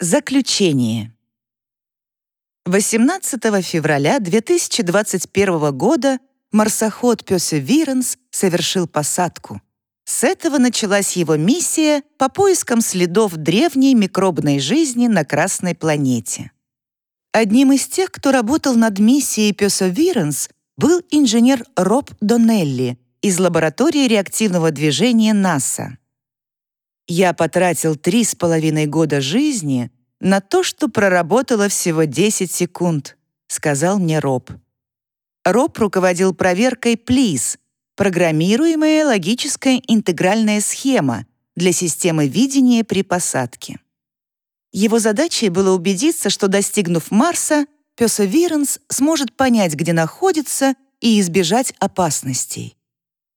Заключение. 18 февраля 2021 года марсоход Perseverance совершил посадку. С этого началась его миссия по поискам следов древней микробной жизни на Красной планете. Одним из тех, кто работал над миссией Perseverance, был инженер Роб Донелли из лаборатории реактивного движения НАСА. Я потратил три с половиной года жизни на то, что проработала всего 10 секунд, сказал мне Роб. Роб руководил проверкой Please, программируемая логическая интегральная схема для системы видения при посадке. Его задачей было убедиться, что, достигнув Марса, Perseverance сможет понять, где находится, и избежать опасностей.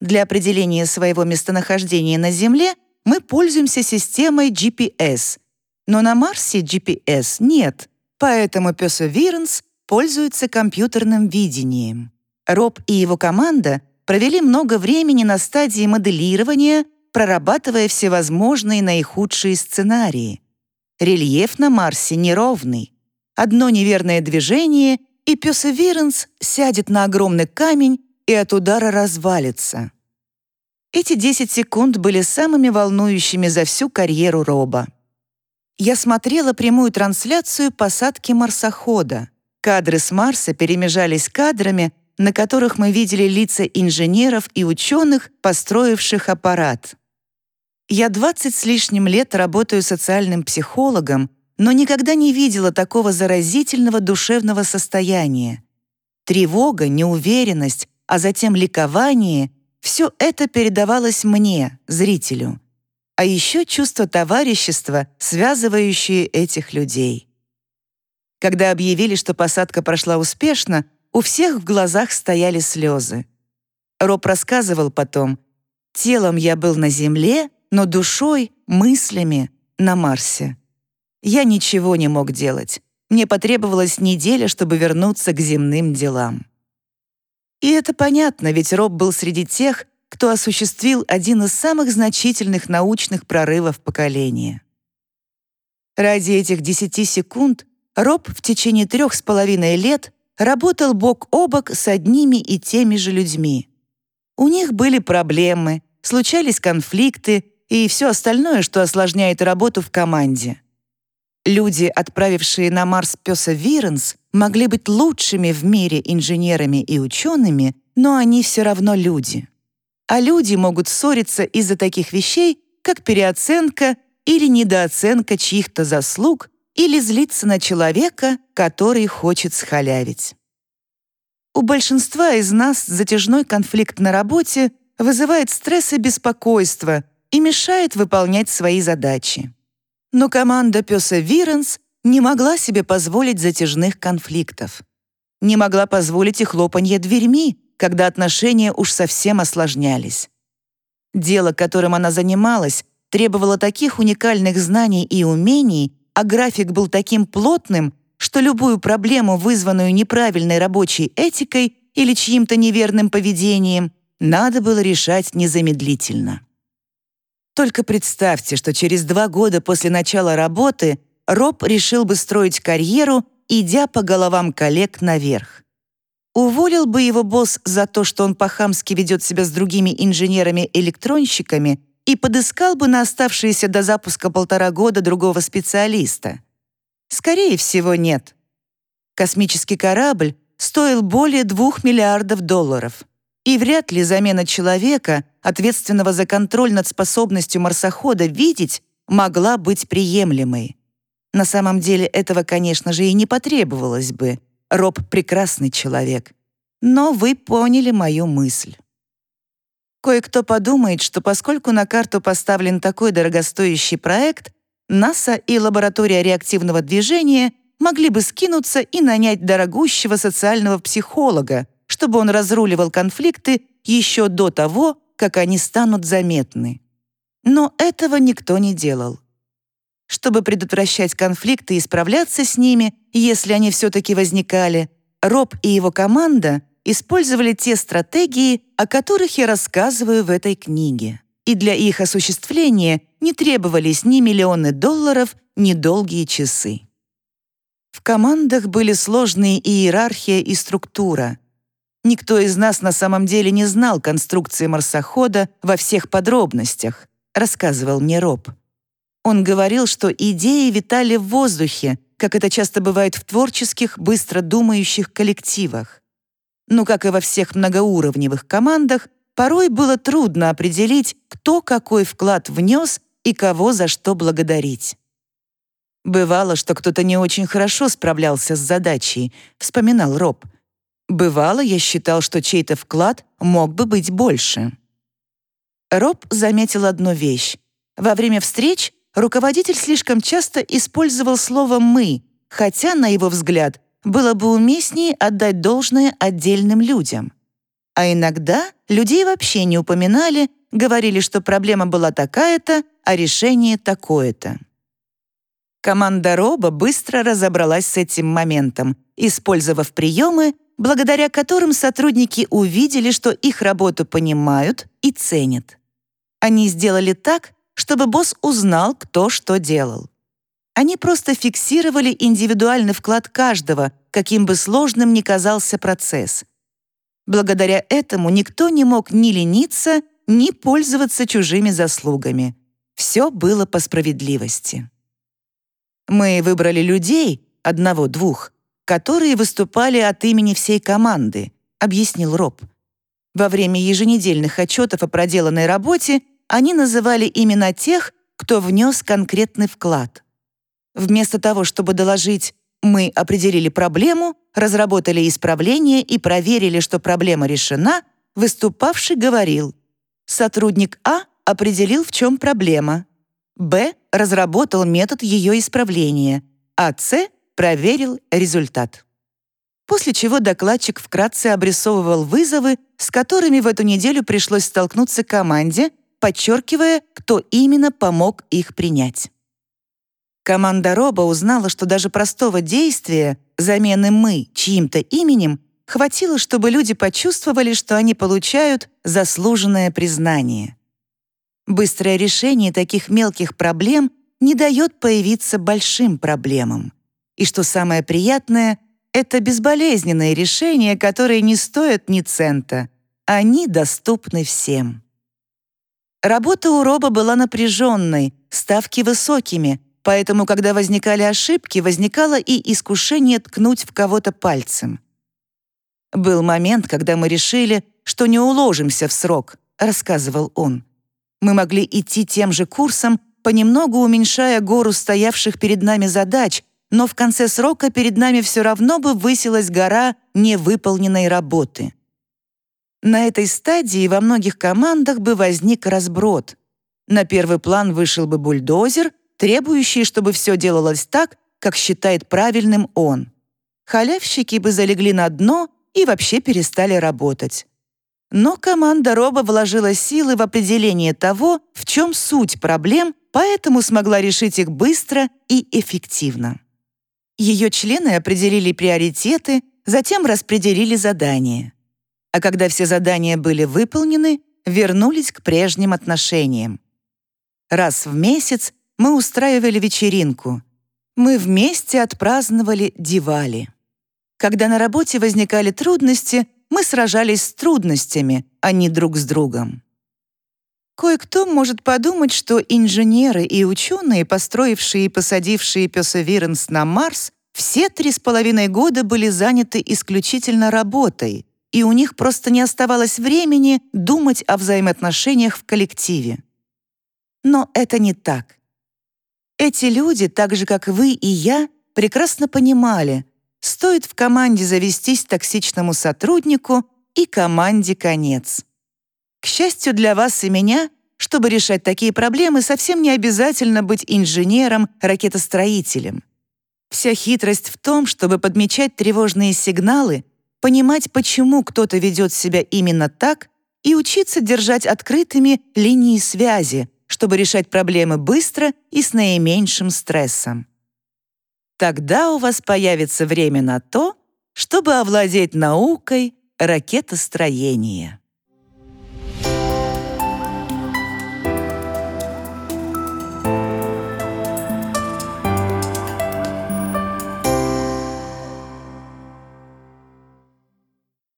Для определения своего местонахождения на Земле — мы пользуемся системой GPS, но на Марсе GPS нет, поэтому Perseverance пользуется компьютерным видением. Роб и его команда провели много времени на стадии моделирования, прорабатывая всевозможные наихудшие сценарии. Рельеф на Марсе неровный. Одно неверное движение, и Perseverance сядет на огромный камень и от удара развалится. Эти 10 секунд были самыми волнующими за всю карьеру Роба. Я смотрела прямую трансляцию посадки марсохода. Кадры с Марса перемежались кадрами, на которых мы видели лица инженеров и ученых, построивших аппарат. Я 20 с лишним лет работаю социальным психологом, но никогда не видела такого заразительного душевного состояния. Тревога, неуверенность, а затем ликование все это передавалось мне, зрителю. А еще чувство товарищества, связывающее этих людей. Когда объявили, что посадка прошла успешно, у всех в глазах стояли слезы. Роб рассказывал потом, «Телом я был на Земле, но душой, мыслями на Марсе. Я ничего не мог делать. Мне потребовалась неделя, чтобы вернуться к земным делам. И это понятно, ведь Роб был среди тех, кто осуществил один из самых значительных научных прорывов поколения. Ради этих 10 секунд Роб в течение трех с половиной лет работал бок о бок с одними и теми же людьми. У них были проблемы, случались конфликты и все остальное, что осложняет работу в команде. Люди, отправившие на Марс Пёса Виренс, могли быть лучшими в мире инженерами и учеными, но они все равно люди. А люди могут ссориться из-за таких вещей, как переоценка или недооценка чьих-то заслуг или злиться на человека, который хочет схалявить. У большинства из нас затяжной конфликт на работе вызывает стресс и беспокойство и мешает выполнять свои задачи. Но команда пёса Виренс не могла себе позволить затяжных конфликтов. Не могла позволить и хлопанье дверьми, когда отношения уж совсем осложнялись. Дело, которым она занималась, требовало таких уникальных знаний и умений, а график был таким плотным, что любую проблему, вызванную неправильной рабочей этикой или чьим-то неверным поведением, надо было решать незамедлительно. Только представьте, что через два года после начала работы Роб решил бы строить карьеру, идя по головам коллег наверх. Уволил бы его босс за то, что он по-хамски ведет себя с другими инженерами-электронщиками и подыскал бы на оставшиеся до запуска полтора года другого специалиста? Скорее всего, нет. Космический корабль стоил более двух миллиардов долларов. И вряд ли замена человека, ответственного за контроль над способностью марсохода видеть, могла быть приемлемой. На самом деле этого, конечно же, и не потребовалось бы. Роб — прекрасный человек. Но вы поняли мою мысль. Кое-кто подумает, что поскольку на карту поставлен такой дорогостоящий проект, НАСА и лаборатория реактивного движения могли бы скинуться и нанять дорогущего социального психолога, чтобы он разруливал конфликты еще до того, как они станут заметны. Но этого никто не делал. Чтобы предотвращать конфликты и справляться с ними, если они все-таки возникали, Роб и его команда использовали те стратегии, о которых я рассказываю в этой книге. и для их осуществления не требовались ни миллионы долларов, ни долгие часы. В командах были сложные иерархия и структура. Никто из нас на самом деле не знал конструкции марсохода во всех подробностях, рассказывал мне Роб. Он говорил, что идеи витали в воздухе, как это часто бывает в творческих, быстро думающих коллективах. Но, как и во всех многоуровневых командах, порой было трудно определить, кто какой вклад внес и кого за что благодарить. «Бывало, что кто-то не очень хорошо справлялся с задачей», — вспоминал Роб. «Бывало, я считал, что чей-то вклад мог бы быть больше». Роб заметил одну вещь. Во время встреч руководитель слишком часто использовал слово «мы», хотя, на его взгляд, было бы уместнее отдать должное отдельным людям. А иногда людей вообще не упоминали, говорили, что проблема была такая-то, а решение такое-то. Команда Роба быстро разобралась с этим моментом, использовав приемы, благодаря которым сотрудники увидели, что их работу понимают и ценят. Они сделали так, чтобы босс узнал, кто что делал. Они просто фиксировали индивидуальный вклад каждого, каким бы сложным ни казался процесс. Благодаря этому никто не мог ни лениться, ни пользоваться чужими заслугами. Все было по справедливости. Мы выбрали людей, одного-двух, которые выступали от имени всей команды, объяснил Роб. Во время еженедельных отчетов о проделанной работе они называли имена тех, кто внес конкретный вклад. Вместо того, чтобы доложить «мы определили проблему», разработали исправление и проверили, что проблема решена, выступавший говорил «сотрудник А определил, в чем проблема», Б разработал метод ее исправления, а С проверил результат. После чего докладчик вкратце обрисовывал вызовы, с которыми в эту неделю пришлось столкнуться команде, подчеркивая, кто именно помог их принять. Команда Роба узнала, что даже простого действия, замены «мы» чьим-то именем, хватило, чтобы люди почувствовали, что они получают заслуженное признание. Быстрое решение таких мелких проблем не дает появиться большим проблемам. И что самое приятное, это безболезненные решения, которые не стоят ни цента. Они доступны всем. Работа у Роба была напряженной, ставки высокими, поэтому, когда возникали ошибки, возникало и искушение ткнуть в кого-то пальцем. «Был момент, когда мы решили, что не уложимся в срок», — рассказывал он. Мы могли идти тем же курсом, понемногу уменьшая гору стоявших перед нами задач, но в конце срока перед нами все равно бы высилась гора невыполненной работы. На этой стадии во многих командах бы возник разброд. На первый план вышел бы бульдозер, требующий, чтобы все делалось так, как считает правильным он. Халявщики бы залегли на дно и вообще перестали работать. Но команда Роба вложила силы в определение того, в чем суть проблем, поэтому смогла решить их быстро и эффективно. Ее члены определили приоритеты, затем распределили задания. А когда все задания были выполнены, вернулись к прежним отношениям. Раз в месяц мы устраивали вечеринку. Мы вместе отпраздновали Дивали. Когда на работе возникали трудности, мы сражались с трудностями, а не друг с другом. Кое-кто может подумать, что инженеры и ученые, построившие и посадившие Персевиранс на Марс, все три с половиной года были заняты исключительно работой, и у них просто не оставалось времени думать о взаимоотношениях в коллективе. Но это не так. Эти люди, так же как вы и я, прекрасно понимали, Стоит в команде завестись токсичному сотруднику, и команде конец. К счастью для вас и меня, чтобы решать такие проблемы, совсем не обязательно быть инженером, ракетостроителем. Вся хитрость в том, чтобы подмечать тревожные сигналы, понимать, почему кто-то ведет себя именно так, и учиться держать открытыми линии связи, чтобы решать проблемы быстро и с наименьшим стрессом. Тогда у вас появится время на то, чтобы овладеть наукой ракетостроения.